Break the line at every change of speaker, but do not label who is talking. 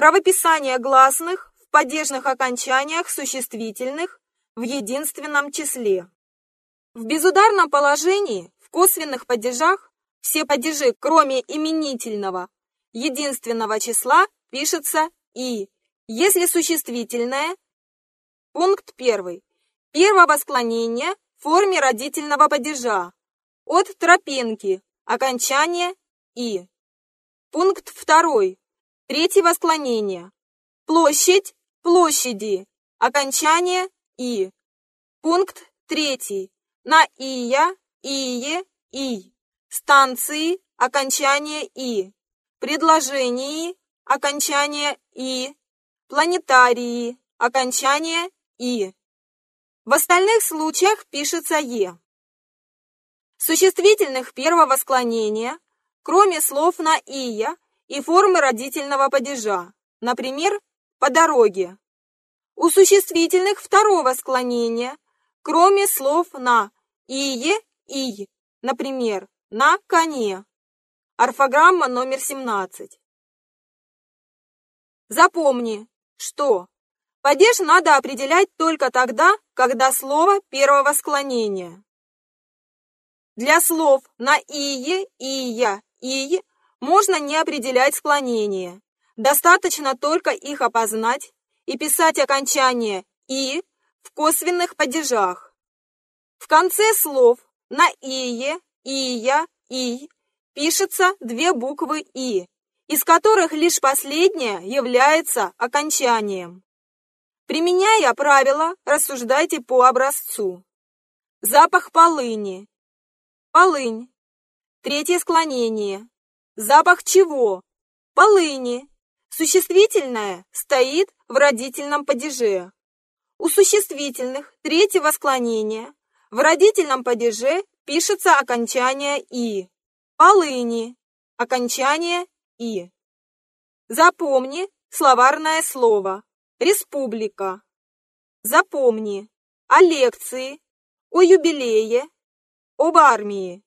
Правописание гласных в падежных окончаниях существительных в единственном числе. В безударном положении в косвенных падежах все падежи, кроме именительного, единственного числа, пишется «и», если существительное. Пункт первый. Первого склонения в форме родительного падежа. От тропинки. Окончание «и». Пункт второй. Третьего склонения. Площадь площади. Окончание «и». Пункт третий. На «ия», «ие», «и». Станции. Окончание «и». Предложении. Окончание «и». Планетарии. Окончание «и». В остальных случаях пишется «е». Существительных первого склонения, кроме слов на «ия» и формы родительного падежа, например, «по дороге». У существительных второго склонения, кроме слов на «ие», «ий», например, «на коне». Орфограмма номер 17. Запомни, что падеж надо определять только тогда, когда слово первого склонения. Для слов на «ие», «ия», «ий» можно не определять склонение. Достаточно только их опознать и писать окончание «и» в косвенных падежах. В конце слов на «ие», «ия», «ий» пишется две буквы «и», из которых лишь последняя является окончанием. Применяя правило, рассуждайте по образцу. Запах полыни. Полынь. Третье склонение. Запах чего? Полыни. Существительное стоит в родительном падеже. У существительных третьего склонения в родительном падеже пишется окончание «и». Полыни. Окончание «и». Запомни словарное слово. Республика. Запомни. О лекции. О юбилее об армии.